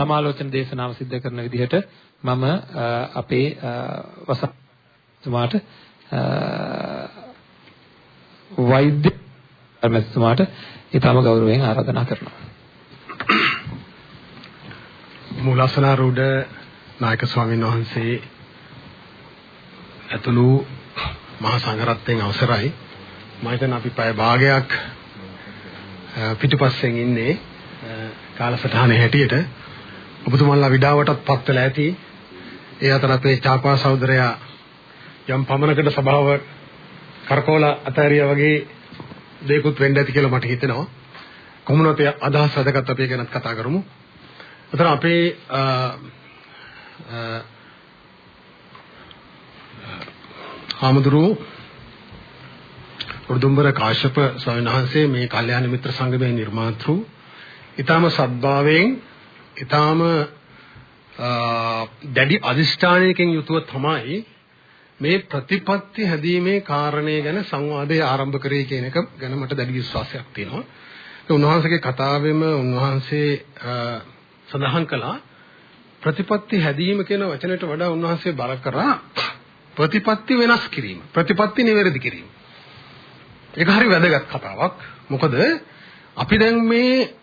සමාලෝචන දේශනාව සිද්ධ කරන විදිහට මම අපේ වසතුමාට වෛද්‍ය මැතිතුමාට ඊටම ගෞරවයෙන් ආරාධනා කරනවා. මූලාසනාරූඪ නායක ස්වාමීන් වහන්සේ ඇතුළු මහා සංඝරත්නයන් අවසරයි මම හිතන අපි පැය භාගයක් පිටුපස්සෙන් ඉන්නේ කාලසටහනේ හැටියට ඔබතුමන්ලා විඩාවටත් පත් වෙලා ඇති. ඒ අතර අපේ චාපා සහෝදරයා යම් පමණකට සභාව කරකෝල අතහැරියා වගේ දෙයක්ත් වෙන්න ඇති කියලා මට හිතෙනවා. කොමුණත් අදහස් අදගත් අපි ගැනත් කතා කරමු. එතන අපේ ආමඳුරු උඩුම්බර කාශ්‍යප ස්වාමීන් වහන්සේ මේ කල්යාණ මිත්‍ර සංගමයේ නිර්මාතෘ. ඊටාම සද්භාවයෙන් ඊටාම දැඩි අදිෂ්ඨානයකින් යුතුව තමයි මේ ප්‍රතිපත්ති හැදීමේ කාරණය ගැන සංවාදය ආරම්භ කරේ කියන එක ගැන මට දැඩි විශ්වාසයක් තියෙනවා. ඒ උන්වහන්සේගේ කතාවෙම උන්වහන්සේ සඳහන් කළා ප්‍රතිපත්ති හැදීම කියන වචනයට වඩා උන්වහන්සේ බල කරා ප්‍රතිපත්ති වෙනස් කිරීම. ප්‍රතිපත්ති නිවැරදි කිරීම. ඒක හරි වැදගත් කතාවක්. මොකද අපි දැන් මේ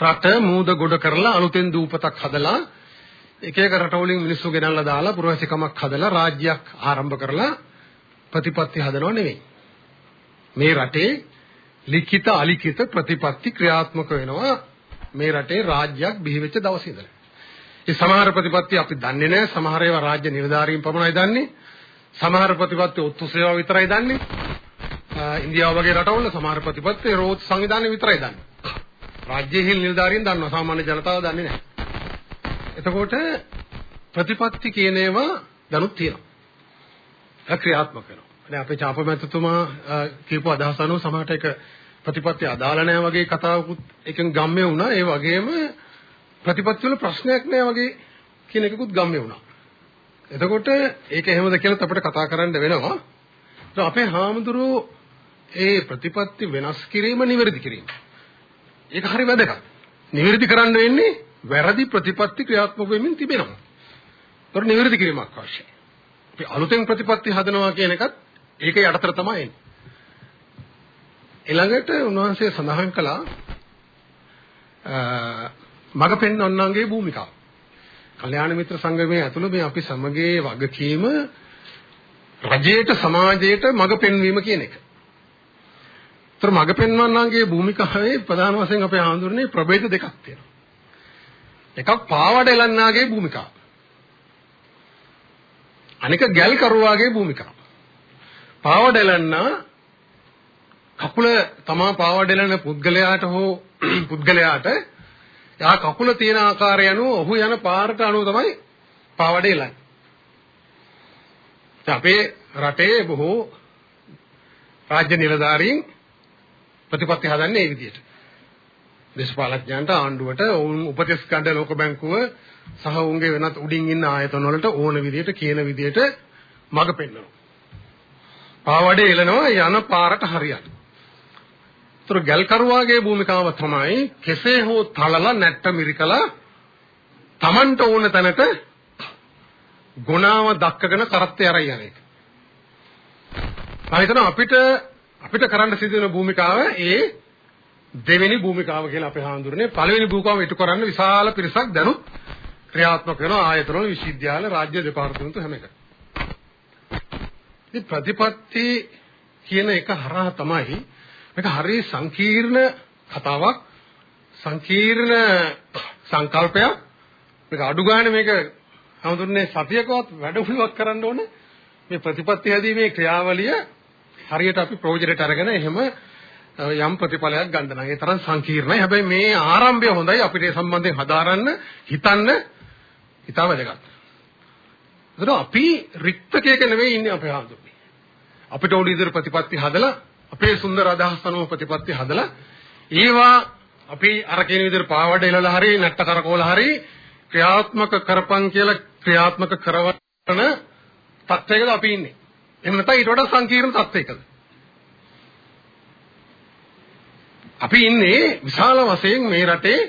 රට මූද ගොඩ කරලා අලුතෙන් දූපතක් හදලා එක එක රටවලින් මිනිස්සු ගෙනල්ලා දාලා පුරවැසිකමක් හදලා රාජ්‍යයක් ආරම්භ කරලා ප්‍රතිපත්ති හදනව නෙවෙයි. මේ රටේ ලිඛිත අලිඛිත ප්‍රතිපත්ති ක්‍රියාත්මක වෙනවා මේ රටේ රාජ්‍යයක් බිහි වෙච්ච දවසේ ඉඳලා. ඒ සමහර ප්‍රතිපත්ති අපි දන්නේ නැහැ. සමහර ඒවා රාජ්‍ය නිලධාරීන් පමණයි දන්නේ. සමහර ප්‍රතිපත්ති ඔත්තු සේවාව විතරයි දන්නේ. ඉන්දියාව වගේ රටවල සමහර ප්‍රතිපත්ති රෝත් සංවිධානය විතරයි දන්නේ. රාජ්‍යයේ නිලධාරීන් දන්නවා සාමාන්‍ය ජනතාව දන්නේ නැහැ. එතකොට ප්‍රතිපත්ති කියන ඒවා දැනුත් තියෙනවා. ඒක ක්‍රියාත්මක වෙනවා. දැන් අපේ චාපමැතිතුමා කියපු අදහස අනුව සමහරට ඒක ප්‍රතිපත්ති අදාළ නැහැ වගේ කතාවකුත් එකෙන් ගම්මේ වුණා. ඒ වගේම ප්‍රතිපත්ති වල ප්‍රශ්නයක් නැහැ වගේ කියන එකකුත් ගම්මේ වුණා. එතකොට ඒක එහෙමද කියලා අපිට කතා කරන්න වෙනවා. අපේ හාමුදුරුවෝ ඒ ප්‍රතිපත්ති වෙනස් කිරීම නිවැරදි කිරීම. ඒක හරි වැදගත්. නිවැරදි කරන්න වෙන්නේ වැරදි ප්‍රතිපත්ති ක්‍රියාත්මක වෙමින් තිබෙනවා. ඒතර නිවැරදි කිරීමක් අවශ්‍යයි. අපි අලුතෙන් ප්‍රතිපත්ති හදනවා කියන එකත් ඒක යටතර තමයි එන්නේ. ඊළඟට උන්වහන්සේ සඳහන් කළා මග පෙන්වන්නන්ගේ භූමිකාව. කල්‍යාණ මිත්‍ර සංගමයේ ඇතුළේ මේ අපි සමගයේ වගකීම රජයට සමාජයට මඟ පෙන්වීම කියන එක. ඒතර මඟ පෙන්වන්නන්ගේ භූමිකාවේ ප්‍රධාන වශයෙන් අපේ හඳුරන්නේ ප්‍රභේද දෙකක් තියෙනවා. එකක් පාවඩ එලන්නාගේ භූමිකාව. අනික ගැල් කරුවාගේ භූමිකාව. පාවඩ එලන්නා කකුල තමා පාවඩ එලන පුද්ගලයාට හෝ පුද්ගලයාට යා කකුල තියෙන ආකාරය අනුව ඔහු යන පාරට අනුව තමයි පාවඩ එලන්නේ. අපේ රටේ බොහෝ රාජ්‍ය නිලධාරීන් ප්‍රතිපත්ති හදන්නේ ඒ විදිහට. දේශපාලඥයන්ට ආණ්ඩුවට ඔවුන් උපදෙස් ගන්න ලෝක බැංකුව සහ ඔවුන්ගේ වෙනත් උඩින් ඉන්න ආයතන වලට ඕන විදිහට කියන විදිහට මඟ පෙන්වනවා. පාවඩේ එලනවා යන පාරට හරියට. ඒතර ගල්කරුවාගේ භූමිකාව තමයි කෙසේ හෝ තලලා නැට්ට මිරිකලා Tamanට ඕන තැනට ගුණාව දක්කගෙන කරත්තේ අරයි යන එක. මම හිතනවා අපිට අපිට කරන්න සිදු වෙන භූමිකාව ඒ දෙවෙනි භූමිකාව කියලා අපි හඳුරන්නේ පළවෙනි භූමිකාව ඉටු කරන්න විශාල පිරිසක් දැනුත් ක්‍රියාත්මක වෙන ආයතනවල විශ්වවිද්‍යාල රාජ්‍ය දෙපාර්තමේන්තු හැම එක. ඉතින් ප්‍රතිපත්ති කියන එක හරහා තමයි මේක හරිය සංකීර්ණ කතාවක් සංකීර්ණ සංකල්පයක් මේක අඩු ගන්න මේක හඳුන්නේ සතියකවත් වැඩමුළුවක් කරන්න ඕන මේ ප්‍රතිපත්ති හැදීමේ ක්‍රියාවලිය හරියට අපි ප්‍රොජෙක්ට් අරගෙන එහෙම යම් ප්‍රතිඵලයක් ගන්න නම් ඒ තරම් සංකීර්ණයි. හැබැයි මේ ආරම්භය හොඳයි අපිට ඒ සම්බන්ධයෙන් හදාරන්න හිතන්න හිතාව වැදගත්. ඒතර අපි රික්තකයක නෙවෙයි ඉන්නේ අපේ හඳුන්නේ. අපිට ඕන විදිහට ප්‍රතිපත්ති හදලා අපේ සුන්දර අදහස් අනුව ප්‍රතිපත්ති හදලා ඒවා අපි අර කියන විදිහට පාවඩ එලලා හරි නැට්ට කරකෝල හරි ක්‍රියාත්මක කරපන් කියලා ක්‍රියාත්මක කරවන තත්ත්වයකද අපි ඉන්නේ. එහෙම නැත්නම් ඊට වඩා සංකීර්ණ තත්ත්වයකද? අපි ඉන්නේ විශාල වශයෙන් මේ රටේ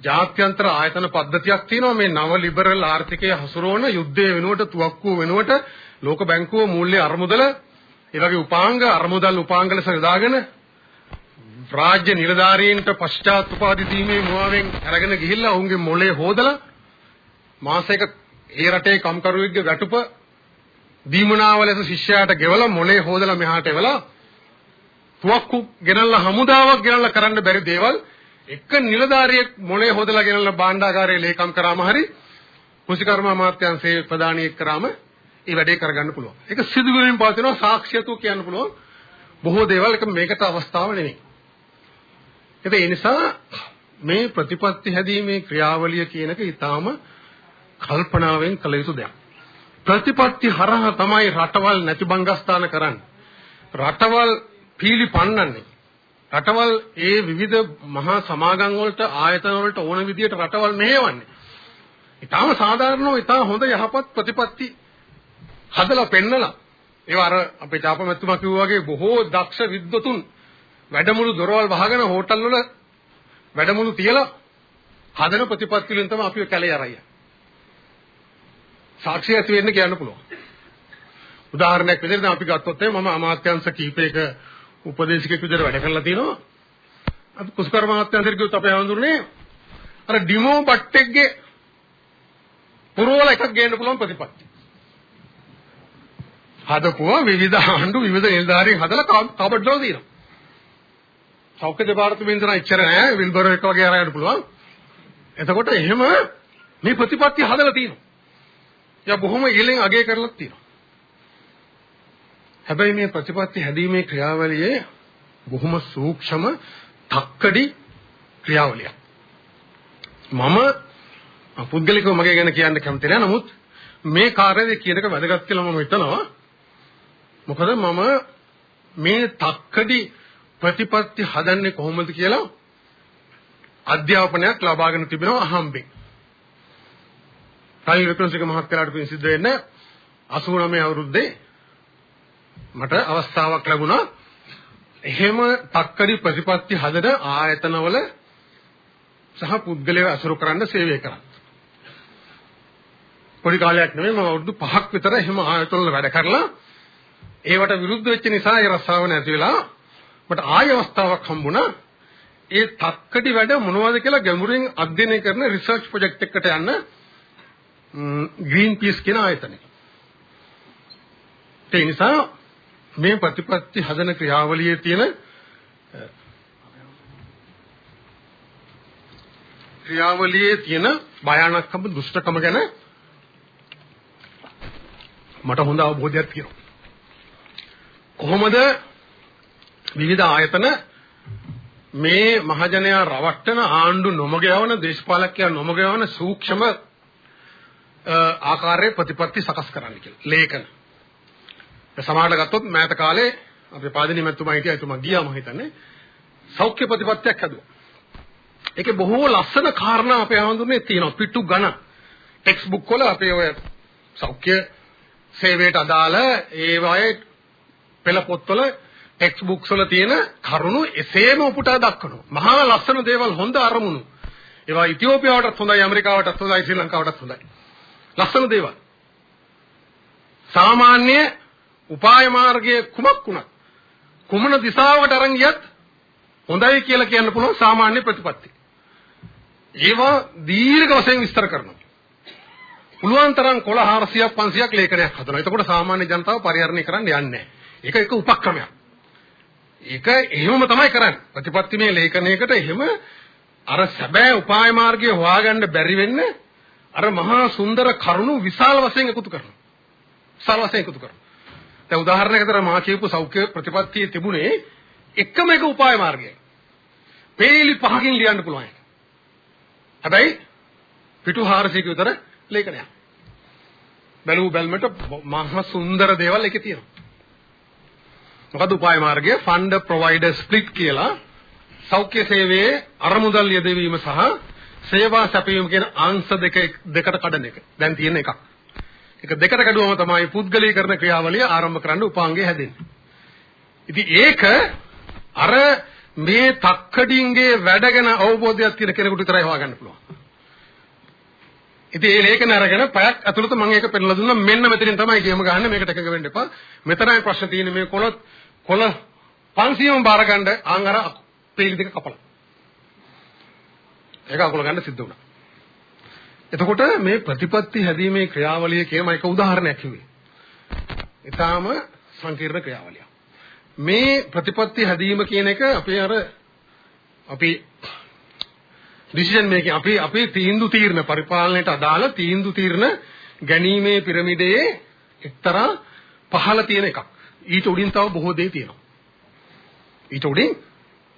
ජාත්‍යන්තර ආයතන පද්ධතියක් තියෙනවා මේ නව ලිබරල් ආර්ථිකයේ හසුරවන යුද්ධය වෙනුවට තුවක්කුව වෙනුවට ලෝක බැංකුව මූල්‍ය අරමුදල ඒ වගේ උපාංග අරමුදල් උපාංග ලෙස යොදාගෙන රාජ්‍ය නිලධාරීන්ට පශ්චාත් උපාධි දීමේ මුවාවෙන් අරගෙන ගිහිල්ලා ඔවුන්ගේ මොලේ හොදලා මාසයක ඒ රටේ කම්කරුවෙක්ගේ ගැටුප දීමනාව ලෙස ශිෂ්‍යයාට ගෙවලා මොලේ හොදලා මෙහාට එවලා තුවක්කු ගෙනල්ලා හමුදාවක් ගෙනල්ලා කරන්න බැරි දේවල් එක නිලධාරියෙක් මොලේ හොදලා ගෙනල්ලා භාණ්ඩාගාරයේ ලේකම් කරාම හරි කුසිකර්ම අමාත්‍යාංශයේ ප්‍රධානියෙක් කරාම ඒ වැඩේ කරගන්න පුළුවන්. ඒක සිදු වෙමින් පවතිනවා සාක්ෂියතු කියන්න පුළුවන්. බොහෝ දේවල් එක මේකට අවස්ථාව නෙමෙයි. ඒ නිසා මේ ප්‍රතිපත්ති හැදීමේ ක්‍රියාවලිය කියන එක ඊටාම කල්පනාවෙන් කළ යුතු දෙයක්. ප්‍රතිපත්ති හරහා තමයි රටවල් නැති බංගස්ථාන කරන්නේ. රටවල් පීලි පන්නන්නේ. රටවල් ඒ විවිධ මහා සමාගම් වලට ආයතන වලට ඕන විදියට රටවල් මෙහෙවන්නේ. ඊටාම සාධාරණව ඊටා හොඳ යහපත් ප්‍රතිපත්ති හදලා පෙන්නලා ඒවා අර අපේ තාපමැතුමා කිව්වා වගේ බොහෝ දක්ෂ විද්වතුන් වැඩමුළු දොරවල් වහගෙන හෝටල් වල වැඩමුළු තියලා හදන ප්‍රතිපත්ති වලින් තමයි අපි කැලේ අරයි. සාක්ෂි ඇති වෙන්න කියන්න පුළුවන්. උදාහරණයක් විදිහට අපි ගත්තොත් මම අමාත්‍යංශ කීපයක උපදේශකෙක් විදිහට වැඩ කරලා තිනවා. අපි කුසකර්ම අමාත්‍යංශයට ගියොත් අපේ හඳුරන්නේ අර ඩිමෝ බට්ටෙක්ගේ පුරවල එකක් ගේන්න පුළුවන් ප්‍රතිපත්ති. හදපුවා විවිධ ආණ්ඩු විවිධ නිලධාරීන් හදලා කබඩ් වල තියෙනවා. සෞඛ්‍ය දෙපාර්තමේන්තුව නම් ඉච්චර නෑ විල්බර් එක වගේ අරගෙන පුළුවන්. එතකොට එහෙම මේ ප්‍රතිපත්ති හදලා තියෙනවා. යා බොහොම ඉහළින් අගය කරලා තියෙනවා. හැබැයි මේ ප්‍රතිපත්ති හැදීමේ ක්‍රියාවලියේ බොහොම සූක්ෂම තක්කඩි ක්‍රියාවලියක්. මම පුද්ගලිකව මගේ ගැන කියන්න කැමති නෑ. නමුත් මේ කාර්යය කියන එක වැදගත් කියලා මම හිතනවා. මොකද මම මේ තක්කඩි ප්‍රතිපත්ති හදන්නේ කොහොමද කියලා අධ්‍යාපනයක් ලබාගෙන තිබෙනවා අහම්බෙන්. රවි වික්‍රමසිංහ මහත්තයාට පින් සිද්ධ වෙන්න 89 අවුරුද්දේ මට අවස්ථාවක් ලැබුණා. එහෙම තක්කඩි ප්‍රතිපත්ති හදන ආයතනවල සහ පුද්ගලයව අසුරු කරන්න සේවය කරා. පොඩි කාලයක් නෙමෙයි මම අවුරුදු 5ක් විතර එහෙම ආයතනවල වැඩ කරලා ඒවට විරුද්ධ වෙච්ච නිසා ඒ රස්සාව නැති වෙලා මට ආය අවස්ථාවක් හම්බුණා. ඒ තක්කඩි වැඩ මොනවද කියලා ගැඹුරින් අධ්‍යයනය කරන රිසර්ච් ප්‍රොජෙක්ට් එකකට යන්න ග්‍රීන් පීස් කියන ආයතනය. ඒ නිසා මේ ප්‍රතිපත්ති හදන ක්‍රියාවලියේ තියෙන ක්‍රියාවලියේ තියෙන භයානකම දුෂ්ටකම ගැන මට හොඳ අවබෝධයක් තියෙනවා. කොහොමද විවිධ ආයතන මේ මහජනයා රවට්ටන ආණ්ඩු නොමග යවන දේශපාලකයන් නොමග යවන සූක්ෂම ආකාරයේ ප්‍රතිපත්ති සකස් කරන්න කියලා. ලේඛන. සමාජයට ගත්තොත් මෑත කාලේ අපේ පාදිනී මැතිතුමා හිටියා එතුමා ගියා මම හිතන්නේ සෞඛ්‍ය ප්‍රතිපත්තියක් හදුවා. ඒකේ බොහෝ ලස්සන කාරණා අපේ හඳුන්නේ තියෙනවා. පිටු ඝන ටෙක්ස්ට් බුක් වල අපේ ඔය සෞඛ්‍ය සේවයට අදාළ ඒ වගේ පෙළ පොත්වල ටෙක්ස්ට් බුක්ස් වල තියෙන කරුණු එසේම උපුටා දක්වනවා. මහා ලස්සන දේවල් හොඳ අරමුණු. ඒවා ඉතියෝපියාවටත් හොඳයි, ඇමරිකාවටත් හොඳයි, ශ්‍රී ලංකාවටත් හොඳයි. ලස්සන දේවල්. සාමාන්‍ය උපාය මාර්ගයේ කුමක් වුණත් කුමන දිශාවකට අරන් ගියත් හොඳයි කියලා කියන්න පුළුවන් සාමාන්‍ය ප්‍රතිපත්ති. ඒවා දීර්ඝ වශයෙන් විස්තර කරනවා. පුළුවන් තරම් කොළ 400ක් 500ක් ලේඛනයක් හදනවා. එතකොට සාමාන්‍ය ජනතාව පරිහරණය කරන්න යන්නේ නැහැ. ඒක එක උපක්‍රමයක්. ඒක එහෙමම තමයි කරන්නේ. ප්‍රතිපත්තිමේ ලේඛනයකට එහෙම අර සැබෑ උපාය මාර්ගය හොයාගන්න බැරි වෙන්නේ අර මහා සුන්දර කරුණු විශාල වශයෙන් එකතු කරනවා. විශාල වශයෙන් එකතු කරනවා. දැන් උදාහරණයකට මා කියපු සෞඛ්‍ය ප්‍රතිපත්තියේ තිබුණේ එකම එක උපාය මාර්ගයයි. පේලි පහකින් ලියන්න පුළුවන්. හැබැයි පිටු 400ක විතර ලේඛනයක්. බැලූ බැල්මට මහා සුන්දර දේවල් එකේ තියෙනවා. මොකද උපාය මාර්ගය ෆන්ඩ් ප්‍රොවයිඩර් ස්ප්ලිට් කියලා සෞඛ්‍ය සේවයේ අරමුදල් යෙදවීම සහ සේවා සැපයීම කියන අංශ දෙක දෙකට කඩන එක. දැන් තියෙන එකක්. ඒක දෙකට කඩුවම තමයි පුද්ගලීකරණ ක්‍රියාවලිය ආරම්භ කරන්න උපාංගය හැදෙන්නේ. ඉතින් ඒක අර මේ තක්කඩින්ගේ වැඩ ගැන අවබෝධයක් තියෙන කෙනෙකුට විතරයි හොයාගන්න පුළුවන්. ඉතින් මේ ලේඛන අරගෙන පැයක් ඇතුළත මම ඒක පෙන්නලා දුන්නා මෙන්න මෙතනින් තමයි ගේම ගහන්නේ මේකට එකඟ වෙන්න එපා. මෙතනයි ප්‍රශ්න තියෙන්නේ මේ කොළ කොළ 500ම බාර ගන්න ආන් අර පේලි දෙක කපලා. ඒක අකුල ගන්න සිද්ධ වුණා. එතකොට මේ ප්‍රතිපත්ති හැදීමේ ක්‍රියාවලිය කියම එක උදාහරණයක් කිව්වේ. ඊටාම සංකීර්ණ ක්‍රියාවලියක්. මේ ප්‍රතිපත්ති හැදීම කියන එක අපේ අර අපි ඩිසිෂන් මේකින් අපි අපි තීන්දුව తీරන පරිපාලනයට අදාළ තීන්දුව తీරන ගැනීමේ පිරමිඩයේ එක්තරා පහළ තියෙන එකක්. ඊට උඩින් තව බොහෝ දේ තියෙනවා. ඊට උඩින්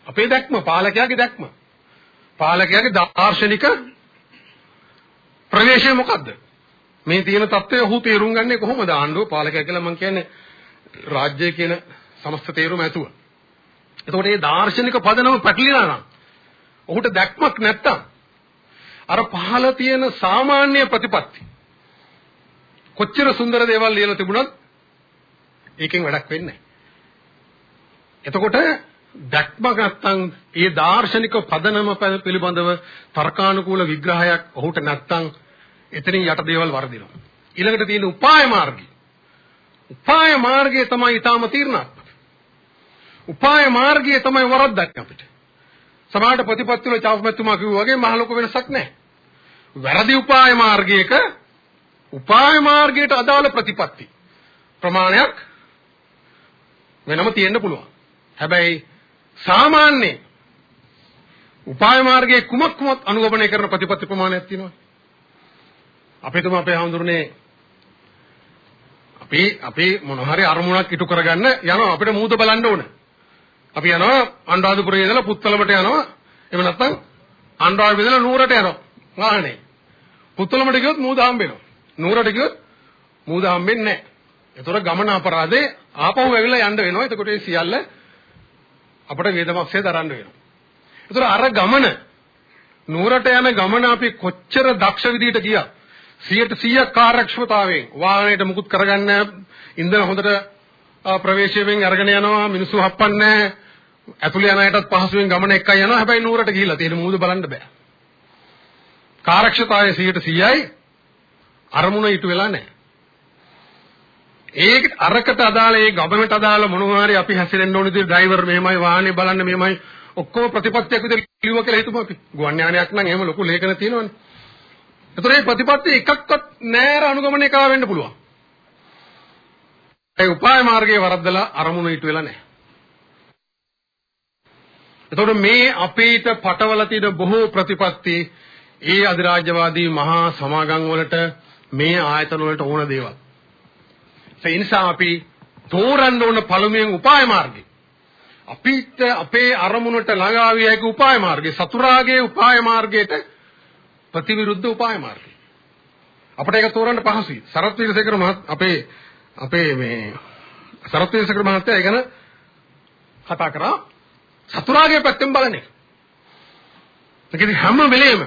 අපේ දැක්ම පාලකයාගේ දැක්ම. පාලකයාගේ දාර්ශනික ප්‍රවේශය මොකද්ද? මේ තියෙන தත්ත්වය ඔහු තේරුම් ගන්නේ කොහොමද? ආණ්ඩුව පාලකයා කියලා මම කියන්නේ රාජ්‍ය කියන සමස්ත තේරුම ඇතුව. එතකොට මේ දාර්ශනික පදනම පැටලිලා නම් ඔහුට දැක්මක් නැත්තම් අර පහළ තියෙන සාමාන්‍ය ප්‍රතිපත්ති කොච්චර සුන්දර දේවල් ලියලා තිබුණත් ඒකෙන් වැඩක් වෙන්නේ නැහැ. එතකොට දැක්මක් නැත්තම් ඒ දාර්ශනික පදනම පිළිබඳව තර්කානුකූල විග්‍රහයක් ඔහුට නැත්තම් එතනින් යට දේවල් වර්ධිනවා. ඊළඟට තියෙන උපාය මාර්ගය. උපාය මාර්ගය තමයි ඊටාම තීර්ණාත්මක. උපාය මාර්ගය තමයි වරද්දක් අපිට. සමාහට ප්‍රතිපත්ති වල චාපමැතුමා කිව්වා වගේ මහ ලොකු වෙනසක් නැහැ. වැරදි උපාය මාර්ගයක උපාය මාර්ගයට අදාළ ප්‍රතිපත්ති ප්‍රමාණයක් වෙනම තියෙන්න පුළුවන්. හැබැයි සාමාන්‍ය උපාය මාර්ගයේ කුමක් කුමක් අනුගමනය කරන ප්‍රතිපත්ති ප්‍රමාණයක් තියෙනවා. අපේ තුම අපේ හඳුරන්නේ අපි අපි මොන හරි අරමුණක් ඉටු කරගන්න යනවා අපිට මූද බලන්න ඕන. අපි යනවා අනුරාධපුරයේ ඉඳලා පුත්තලමට යනවා. එහෙම නැත්නම් අනුරාධපුරේ ඉඳලා නුවරට යනවා. වාහනේ. පුත්තලමට ගියොත් මූද හම්බෙනවා. නුවරට ගියොත් මූද හම්බෙන්නේ නැහැ. ඒතර ගමන අපරාධේ ආපහු ඇවිල්ලා යන්න වෙනවා. එතකොට ඒ සියල්ල අපට වේදමක්ෂය දරන්න වෙනවා. ඒතර අර ගමන නුවරට යන ගමන අපි කොච්චර දක්ෂ විදිහට ගියා. 100% කාර්යක්ෂමතාවයෙන් වාහනයට මුකුත් කරගන්න ඉන්ධන හොඳට ප්‍රවේශයෙන් අරගෙන යනවා මිනිස්සු හප්පන්නේ ඇතුළේ යන අයටත් පහසුවෙන් ගමන එක්කයි යනවා. හැබැයි නුවරට ගිහිල්ලා තියෙන මූද බලන්න බෑ. කාර්යක්ෂමතාවය 100%යි අරමුණ ඊට වෙලා නැහැ. ඒක අරකට අදාළ ඒ ගවර්න්මන්ට් අදාළ මොනවා හරි අපි හැසිරෙන්න ඕන විදිහට ඩ්‍රයිවර් මෙහෙමයි වාහනේ බලන්න මෙහෙමයි ඔක්කොම ප්‍රතිපත්තියක් විදිහට ලියුවා කියලා හිතමු අපි. ගුවන් යානයක් නම් එහෙම ලොකු ලේඛන තියෙනවනේ. ඒතර මේ ප්‍රතිපත්ති එකක්වත් නෑර අනුගමනය කරා වෙන්න පුළුවන්. ඒ උපාය මාර්ගයේ වරද්දලා අරමුණ ඊට වෙලා නැහැ. එතකොට මේ අපේට පටවල තියෙන බොහෝ ප්‍රතිපත්ති ඒ අධිරාජ්‍යවාදී මහා සමාගම් වලට මේ ආයතන වලට ඕන දේවල්. ඒ නිසා අපි තෝරන්න ඕන පළමුවෙන් උපාය මාර්ගය. අපිට අපේ අරමුණට ළඟා විය හැකි උපාය මාර්ගය සතුරාගේ උපාය මාර්ගයට ප්‍රතිවිරුද්ධ උපාය මාර්ගය. අපිට ඒක තෝරන්න පහසුයි. සරත් වීරසේකර මහත් අපේ අපේ මේ සරත් වීරසේකර මහත්තයා ඒ ගැන කතා කරා සතුරාගේ පැත්තෙන් බලන්නේ. ඒකෙදි හැම වෙලේම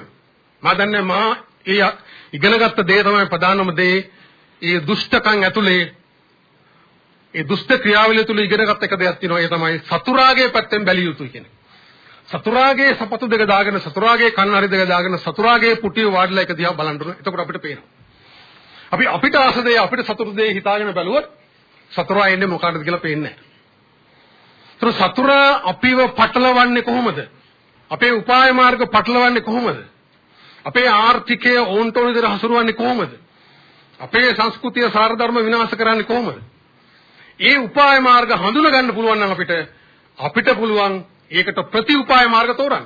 මා දන්නේ මා ඒ ඉගෙනගත්ත දේ තමයි ප්‍රධානම දේ ඒ දුෂ්ටකම් ඇතුලේ ඒ දුෂ්ට ක්‍රියාවලිය තුල ඉගෙනගත් එක දෙයක් තියෙනවා ඒ තමයි සතුරාගේ පැත්තෙන් බැලිය යුතුයි කියන එක. සතුරාගේ සපතු දෙක දාගෙන සතුරාගේ කන්නරි දෙක දාගෙන සතුරාගේ පුටිය වාඩිලා එක දිහා බලන්න ඕන. එතකොට අපිට පේනවා. අපි අපිට ආස දෙය අපිට සතුරු දෙය හිතාගෙන බැලුවොත් සතුරා එන්නේ මොකටද කියලා පේන්නේ නැහැ. සතුරා අපිව පටලවන්නේ කොහොමද? අපේ උපාය මාර්ග පටලවන්නේ කොහොමද? අපේ ආර්ථිකය ඕන්ට ඕන විදිහට හසුරුවන්නේ කොහොමද? අපේ සංස්කෘතිය සාරධර්ම විනාශ කරන්නේ කොහොමද? ඒ උපාය මාර්ග හඳුනා ගන්න පුළුවන් නම් අපිට අපිට පුළුවන් ඒකට ප්‍රතිඋපාය මාර්ග තෝරන්න.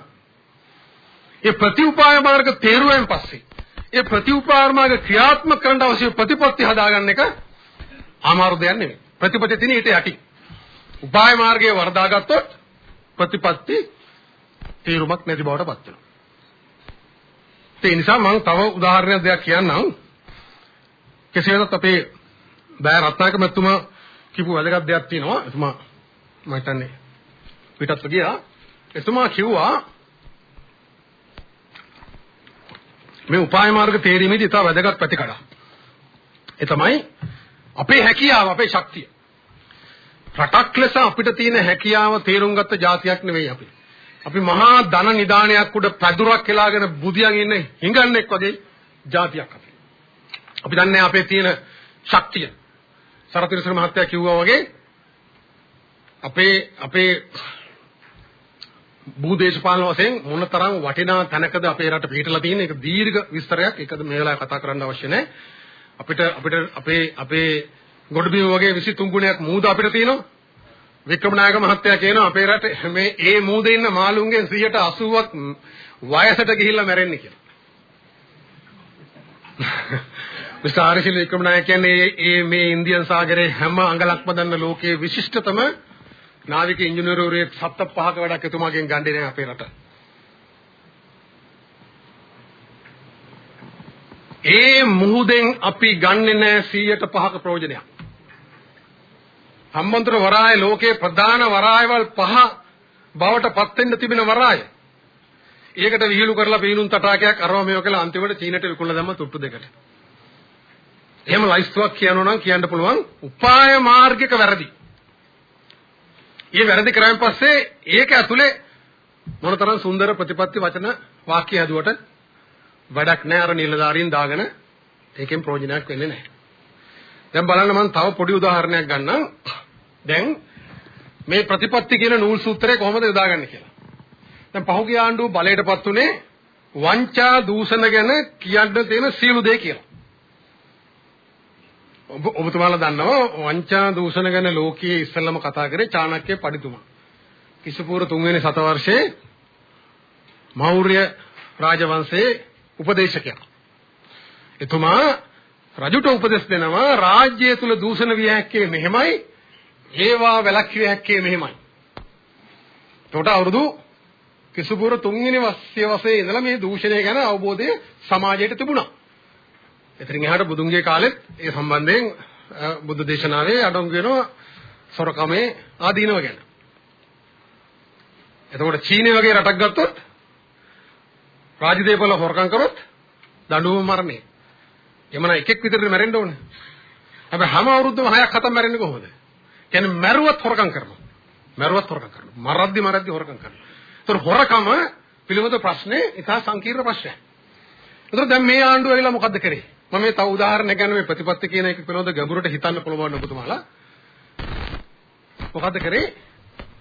ඒ ප්‍රතිඋපාය මාර්ග තේරුවෙන් පස්සේ ඒ ප්‍රතිඋපාය මාර්ග ක්‍රියාත්මක කරන්න අවශ්‍ය ප්‍රතිපත්ති හදාගන්න එක අමාරු දෙයක් නෙමෙයි. ප්‍රතිපත්ති තියෙන ඊට යටි. උපාය මාර්ගයේ වර්ධාගත්තොත් ප්‍රතිපත්ති තේරුමක් නැති බවට පත් වෙනවා. ඒ නිසා මම තව උදාහරණයක් දෙයක් කියන්නම්. කෙසේ වෙතත් අපේ බෑ රත්නායක මැතිතුමා කිව්ව වැදගත් දෙයක් තියෙනවා. එතුමා මම හිතන්නේ පිටත්ව ගියා. එතුමා කිව්වා මේ උපාය මාර්ග තේරීමේදී ඉතා වැදගත් පැතිකඩක්. ඒ තමයි අපේ හැකියාව, අපේ ශක්තිය. රටක් ලෙස අපිට තියෙන හැකියාව තේරුම් ගත්ත જાතියක් නෙවෙයි අපි. අපි මහා ධන නිදානයක් උඩ පැදුරක් වෙලාගෙන බුදියන් ඉන්න හිඟන්නෙක් වගේ જાතියක් අපි. අපි දන්නේ අපේ තියෙන ශක්තිය. සරතිරසර මහත්තයා කිව්වා වගේ අපේ අපේ භූදේශපාලන වශයෙන් මොනතරම් වටිනා තැනකද අපේ රට පිහිටලා තියෙන එක දීර්ඝ විස්තරයක්. ඒකද මේ වෙලාවේ කතා කරන්න අවශ්‍ය නැහැ. අපිට අපිට අපේ අපේ ගොඩබිම වගේ 23 ගුණයක් මූද අපිට තියෙනවා. වික්‍රමනායක මහත්තයා කියනවා අපේ රට මේ ඒ මූදේ ඉන්න මාළුන්ගෙන් 180ක් වයසට ගිහිල්ලා මැරෙන්නේ කියලා. මිස්ටර් ආරිසිල වික්‍රමනායක කියන්නේ මේ මේ ඉන්දියන් සාගරයේ හැම අඟලක්ම දන්න ලෝකයේ විශිෂ්ටතම නාවික ඉංජිනේරුවරයෙක් සත්ත පහක වැඩක් එතුමාගෙන් ගන්නේ නැහැ අපේ රට. ඒ මුහුදෙන් අපි ගන්නෙ නැහැ 105ක ප්‍රයෝජනයක්. සම්බන්තර වරාය ලෝකේ ප්‍රධාන වරායවල් පහ බවට පත් වෙන්න තිබෙන වරාය. ඒකට විහිළු කරලා පීනුම් තටාකයක් අරව මේව කියලා අන්තිමට චීනට විකුණලා දැම්ම තුට්ටු දෙකට. එහෙම ලයිස්තුවක් කියනවා නම් කියන්න පුළුවන් උපාය මාර්ගික වැරදි. ඊ වැරදි කරායින් පස්සේ ඒක ඇතුලේ මොනතරම් සුන්දර ප්‍රතිපත්ති වචන වාක්‍ය හදුවට වැඩක් නැහැ අර නිලධාරීන් දාගෙන ඒකෙන් ප්‍රයෝජනයක් වෙන්නේ නැහැ. දැන් බලන්න මම තව පොඩි උදාහරණයක් ගන්නම්. දැන් මේ ප්‍රතිපත්ති කියන නූල් සූත්‍රය කොහොමද යොදාගන්නේ කියලා. දැන් පහුගිය ආණ්ඩුව බලයටපත් උනේ වංචා දූෂණ ගැන කියන්න තියෙන සියලු දේ කියලා. ඔබ ඔබතුමාලා දන්නවා වංචා දූෂණ ගැන ලෝකයේ ඉස්සෙල්ලම කතා කරේ චාණක්‍ය පඬිතුමා. කිසපූර තුන්වෙනි සතවර්ෂයේ මෞර්ය රාජවංශයේ උපදේශකයා. එතුමා රජුට උපදෙස් දෙනවා රාජ්‍යය තුල දූෂණ විය හැක්කේ මෙහෙමයි ඒවා වැළැක්විය හැක්කේ මෙහෙමයි. එතකොට අවුරුදු කිසපූර තුන්වෙනි වසරේ ඉඳලා මේ දූෂණය ගැන අවබෝධය සමාජයට තිබුණා. එතනින් එහාට බුදුන්ගේ කාලෙත් ඒ සම්බන්ධයෙන් බුද්ධ දේශනාවේ අඩංගු වෙනවා සොරකමේ ආදීනව ගැන. එතකොට චීනය වගේ රටක් ගත්තොත් රාජදේපල හොරකම් කරොත් දඬුවම මරණය. එමන එකෙක් විතරට මැරෙන්න ඕනේ. හැබැයි හැම අවුරුද්දම 6ක් 7ක් මැරෙන්නේ කොහොමද? කියන්නේ මැරුවත් හොරකම් කරනවා. මැරුවත් හොරකම් කරනවා. මරද්දි මරද්දි හොරකම් කරනවා. ඒතර හොරකම පිළිබඳ ප්‍රශ්නේ ඉතා සංකීර්ණ ප්‍රශ්නයක්. ඒතර දැන් මේ ආණ්ඩුව ඇවිල්ලා මොකද්ද කරේ? මම මේ තව උදාහරණයක් ගන්න මේ ප්‍රතිපත්ති කියන එක පිළිබඳව ගැඹුරට හිතන්න පුළුවන් ඔබතුමාලා. මොකද්ද කරේ?